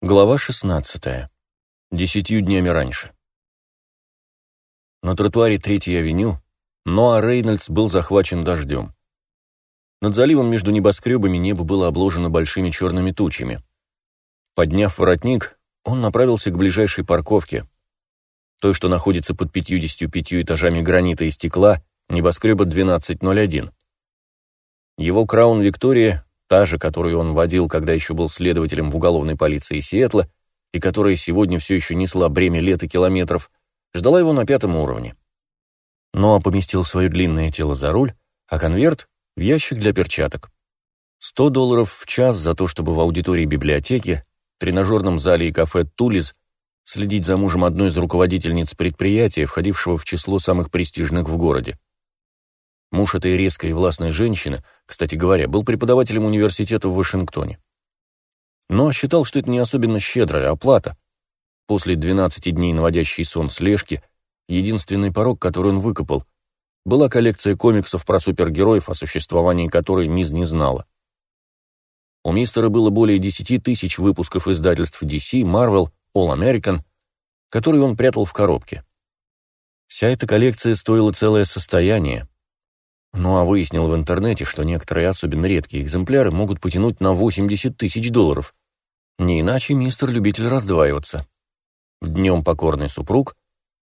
Глава 16. Десятью днями раньше. На тротуаре Третьей авеню Ноа Рейнольдс был захвачен дождем. Над заливом между небоскребами небо было обложено большими черными тучами. Подняв воротник, он направился к ближайшей парковке, той, что находится под 55 этажами гранита и стекла, небоскреба 1201. Его Краун Виктория та же, которую он водил, когда еще был следователем в уголовной полиции Сиэтла, и которая сегодня все еще несла бремя лет и километров, ждала его на пятом уровне. Ноа поместил свое длинное тело за руль, а конверт — в ящик для перчаток. Сто долларов в час за то, чтобы в аудитории библиотеки, тренажерном зале и кафе «Тулиз» следить за мужем одной из руководительниц предприятия, входившего в число самых престижных в городе. Муж этой резкой и властной женщины, кстати говоря, был преподавателем университета в Вашингтоне. Но считал, что это не особенно щедрая оплата. После 12 дней наводящей сон слежки, единственный порог, который он выкопал, была коллекция комиксов про супергероев, о существовании которой Миз не знала. У мистера было более 10 тысяч выпусков издательств DC, Marvel, All American, которые он прятал в коробке. Вся эта коллекция стоила целое состояние, ну а выяснил в интернете, что некоторые особенно редкие экземпляры могут потянуть на 80 тысяч долларов. Не иначе мистер любитель раздваиваться. Днем покорный супруг,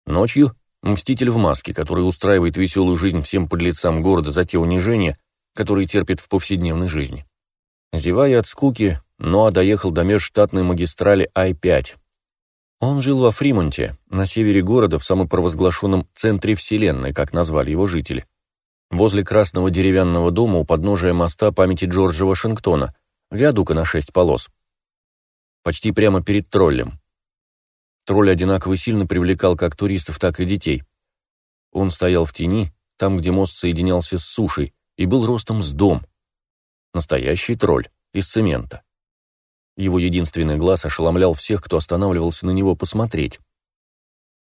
ночью мститель в маске, который устраивает веселую жизнь всем подлецам города за те унижения, которые терпит в повседневной жизни. Зевая от скуки, Ноа доехал до межштатной магистрали Ай-5. Он жил во Фримонте, на севере города, в самопровозглашенном «центре вселенной», как назвали его жители возле красного деревянного дома у подножия моста памяти Джорджа Вашингтона, виадука на шесть полос. Почти прямо перед троллем. Тролль одинаково сильно привлекал как туристов, так и детей. Он стоял в тени, там, где мост соединялся с сушей, и был ростом с дом. Настоящий тролль, из цемента. Его единственный глаз ошеломлял всех, кто останавливался на него посмотреть.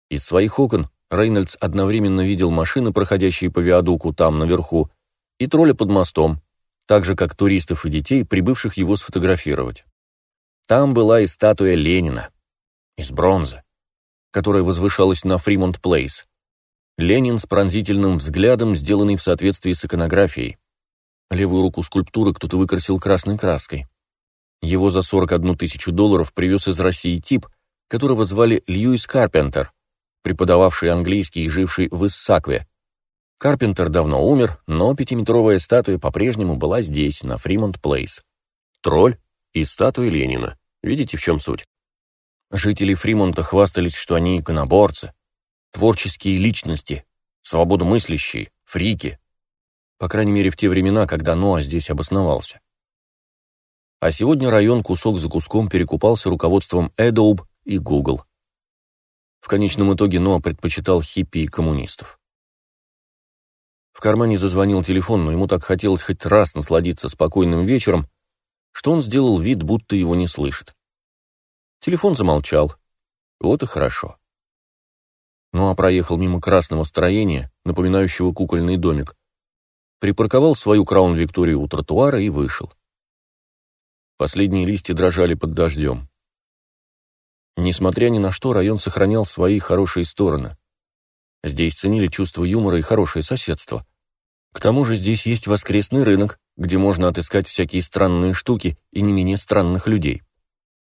Из своих окон Рейнольдс одновременно видел машины, проходящие по виадуку там, наверху, и тролля под мостом, так же, как туристов и детей, прибывших его сфотографировать. Там была и статуя Ленина, из бронзы, которая возвышалась на Фримонт-Плейс. Ленин с пронзительным взглядом, сделанный в соответствии с иконографией. Левую руку скульптуры кто-то выкрасил красной краской. Его за 41 тысячу долларов привез из России тип, которого звали Льюис Карпентер, преподававший английский и живший в Иссакве. Карпентер давно умер, но пятиметровая статуя по-прежнему была здесь, на Фримонт-Плейс. Тролль и статуя Ленина. Видите, в чем суть? Жители Фримонта хвастались, что они иконоборцы, творческие личности, свободомыслящие, фрики. По крайней мере, в те времена, когда Ноа здесь обосновался. А сегодня район кусок за куском перекупался руководством Adobe и Google. В конечном итоге Ноа предпочитал хиппи и коммунистов. В кармане зазвонил телефон, но ему так хотелось хоть раз насладиться спокойным вечером, что он сделал вид, будто его не слышит. Телефон замолчал. Вот и хорошо. Ноа проехал мимо красного строения, напоминающего кукольный домик, припарковал свою Краун Викторию у тротуара и вышел. Последние листья дрожали под дождем. Несмотря ни на что, район сохранял свои хорошие стороны. Здесь ценили чувство юмора и хорошее соседство. К тому же здесь есть воскресный рынок, где можно отыскать всякие странные штуки и не менее странных людей.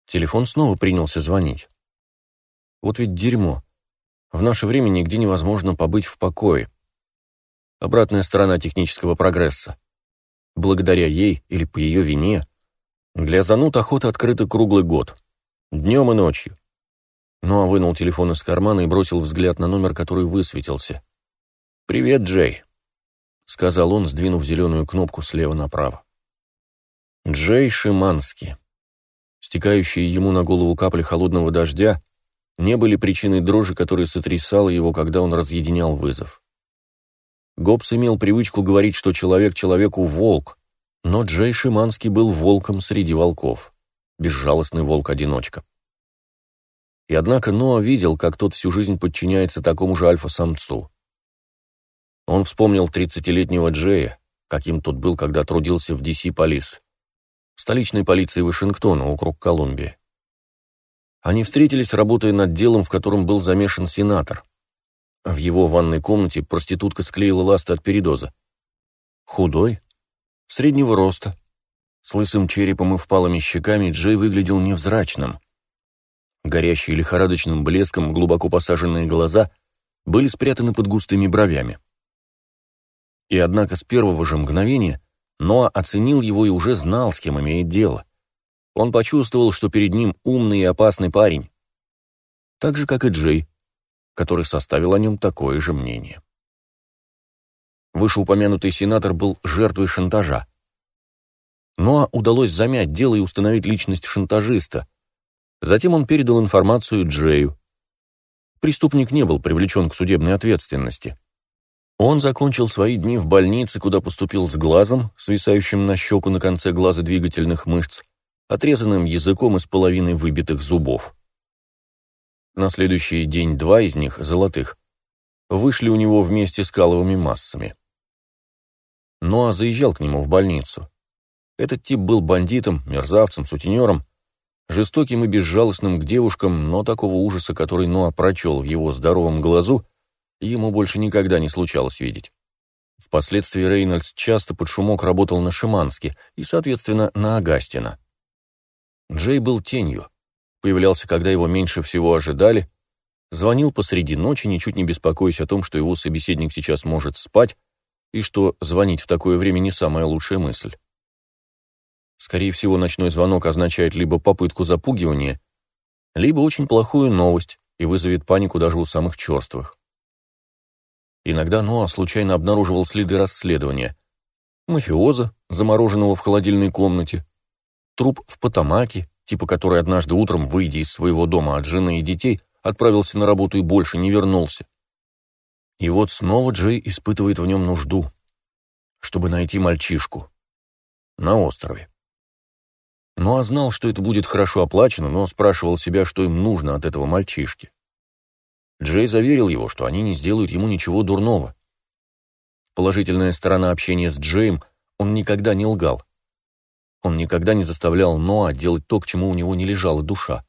Телефон снова принялся звонить. Вот ведь дерьмо. В наше время нигде невозможно побыть в покое. Обратная сторона технического прогресса. Благодаря ей или по ее вине для зануд охота открыта круглый год. Днем и ночью. Ну а вынул телефон из кармана и бросил взгляд на номер, который высветился. «Привет, Джей», — сказал он, сдвинув зеленую кнопку слева направо. Джей Шимански. Стекающие ему на голову капли холодного дождя не были причиной дрожи, которая сотрясала его, когда он разъединял вызов. Гоббс имел привычку говорить, что человек человеку волк, но Джей Шиманский был волком среди волков безжалостный волк-одиночка. И однако Ноа видел, как тот всю жизнь подчиняется такому же альфа-самцу. Он вспомнил тридцатилетнего Джея, каким тот был, когда трудился в DC-полис, столичной полиции Вашингтона, округ Колумбия. Они встретились, работая над делом, в котором был замешан сенатор. В его ванной комнате проститутка склеила ласты от передоза. Худой, среднего роста, с лысым черепом и впалыми щеками Джей выглядел невзрачным. Горящие лихорадочным блеском глубоко посаженные глаза были спрятаны под густыми бровями. И однако с первого же мгновения Ноа оценил его и уже знал, с кем имеет дело. Он почувствовал, что перед ним умный и опасный парень. Так же, как и Джей, который составил о нем такое же мнение. Вышеупомянутый сенатор был жертвой шантажа. Ноа удалось замять дело и установить личность шантажиста. Затем он передал информацию Джею. Преступник не был привлечен к судебной ответственности. Он закончил свои дни в больнице, куда поступил с глазом, свисающим на щеку на конце глаза двигательных мышц, отрезанным языком из половины выбитых зубов. На следующий день два из них, золотых, вышли у него вместе с каловыми массами. Ноа заезжал к нему в больницу. Этот тип был бандитом, мерзавцем, сутенером, жестоким и безжалостным к девушкам, но такого ужаса, который Ноа прочел в его здоровом глазу, ему больше никогда не случалось видеть. Впоследствии Рейнольдс часто под шумок работал на Шиманске и, соответственно, на Агастина. Джей был тенью, появлялся, когда его меньше всего ожидали, звонил посреди ночи, ничуть не беспокоясь о том, что его собеседник сейчас может спать, и что звонить в такое время не самая лучшая мысль. Скорее всего, ночной звонок означает либо попытку запугивания, либо очень плохую новость и вызовет панику даже у самых черствых. Иногда Ноа случайно обнаруживал следы расследования. Мафиоза, замороженного в холодильной комнате, труп в Потамаке, типа который однажды утром, выйдя из своего дома от жены и детей, отправился на работу и больше не вернулся. И вот снова Джей испытывает в нем нужду, чтобы найти мальчишку на острове. Ну а знал, что это будет хорошо оплачено, но спрашивал себя, что им нужно от этого мальчишки. Джей заверил его, что они не сделают ему ничего дурного. Положительная сторона общения с Джеем – он никогда не лгал. Он никогда не заставлял Ноа делать то, к чему у него не лежала душа.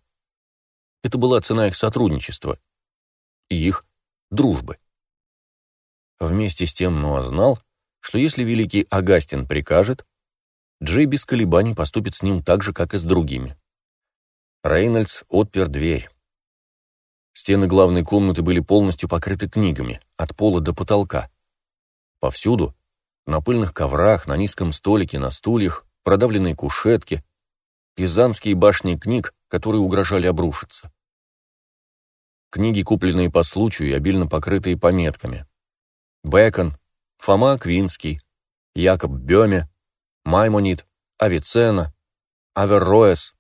Это была цена их сотрудничества и их дружбы. Вместе с тем Ноа знал, что если великий Агастин прикажет, Джей без колебаний поступит с ним так же, как и с другими. Рейнольдс отпер дверь. Стены главной комнаты были полностью покрыты книгами, от пола до потолка. Повсюду, на пыльных коврах, на низком столике, на стульях, продавленной кушетке, пизанские башни книг, которые угрожали обрушиться. Книги, купленные по случаю и обильно покрытые пометками. Бекон, Фома Квинский, Якоб Бёме, Маймонид, Авиценна, Аверроэс,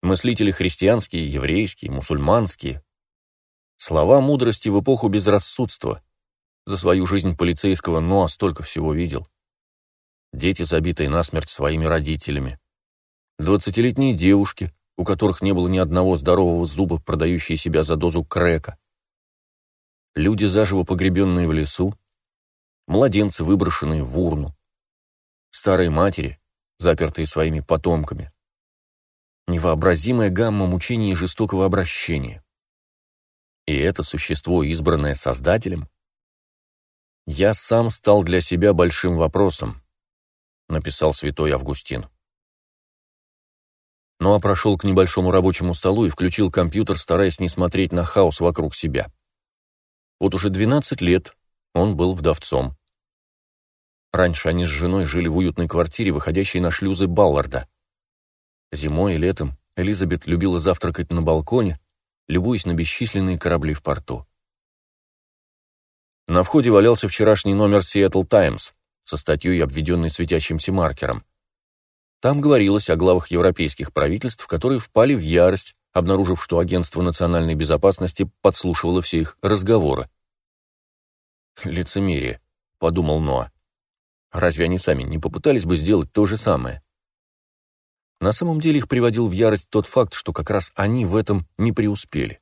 мыслители христианские, еврейские, мусульманские. Слова мудрости в эпоху безрассудства. За свою жизнь полицейского Ноа столько всего видел. Дети, забитые насмерть своими родителями. Двадцатилетние девушки, у которых не было ни одного здорового зуба, продающие себя за дозу крека. Люди, заживо погребенные в лесу. Младенцы, выброшенные в урну старые матери, запертые своими потомками. Невообразимая гамма мучений и жестокого обращения. И это существо, избранное Создателем, «Я сам стал для себя большим вопросом», — написал святой Августин. Ну а прошел к небольшому рабочему столу и включил компьютер, стараясь не смотреть на хаос вокруг себя. Вот уже 12 лет он был вдовцом. Раньше они с женой жили в уютной квартире, выходящей на шлюзы Балларда. Зимой и летом Элизабет любила завтракать на балконе, любуясь на бесчисленные корабли в порту. На входе валялся вчерашний номер Seattle Times со статьей, обведенной светящимся маркером. Там говорилось о главах европейских правительств, которые впали в ярость, обнаружив, что Агентство национальной безопасности подслушивало все их разговоры. «Лицемерие», — подумал Ноа. Разве они сами не попытались бы сделать то же самое? На самом деле их приводил в ярость тот факт, что как раз они в этом не преуспели.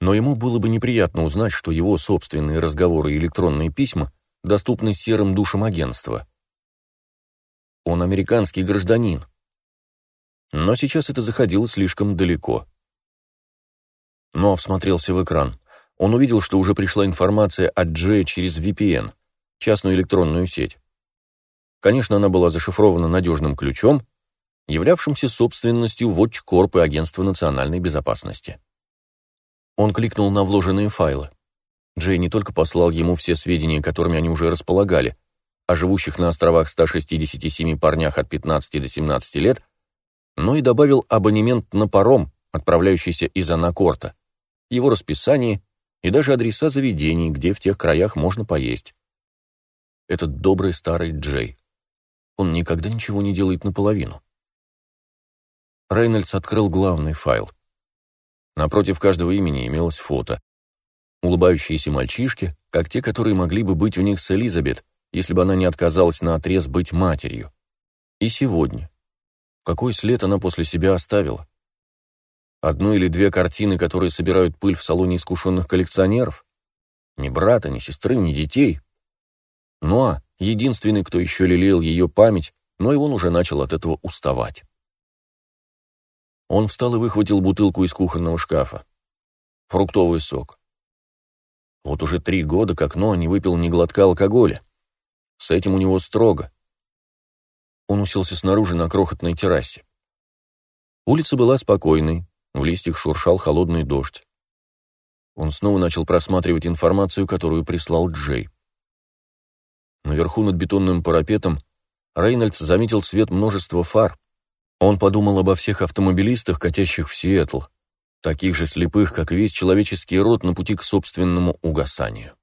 Но ему было бы неприятно узнать, что его собственные разговоры и электронные письма доступны серым душам агентства. Он американский гражданин. Но сейчас это заходило слишком далеко. Но всмотрелся в экран. Он увидел, что уже пришла информация от Джея через VPN, частную электронную сеть. Конечно, она была зашифрована надежным ключом, являвшимся собственностью Watch Corp и Агентства национальной безопасности. Он кликнул на вложенные файлы. Джей не только послал ему все сведения, которыми они уже располагали, о живущих на островах 167 парнях от 15 до 17 лет, но и добавил абонемент на паром, отправляющийся из Анакорта, его расписание и даже адреса заведений, где в тех краях можно поесть. Этот добрый старый Джей. Он никогда ничего не делает наполовину. Рейнольдс открыл главный файл. Напротив каждого имени имелось фото. Улыбающиеся мальчишки, как те, которые могли бы быть у них с Элизабет, если бы она не отказалась на отрез быть матерью. И сегодня. Какой след она после себя оставила? Одну или две картины, которые собирают пыль в салоне искушенных коллекционеров? Ни брата, ни сестры, ни детей. Ну а единственный, кто еще лелеял ее память, но и он уже начал от этого уставать. Он встал и выхватил бутылку из кухонного шкафа. Фруктовый сок. Вот уже три года, как Ноа не выпил ни глотка алкоголя. С этим у него строго. Он уселся снаружи на крохотной террасе. Улица была спокойной, в листьях шуршал холодный дождь. Он снова начал просматривать информацию, которую прислал Джей. Наверху над бетонным парапетом Рейнольдс заметил свет множества фар, он подумал обо всех автомобилистах, катящих в Сиэтл, таких же слепых, как весь человеческий род на пути к собственному угасанию.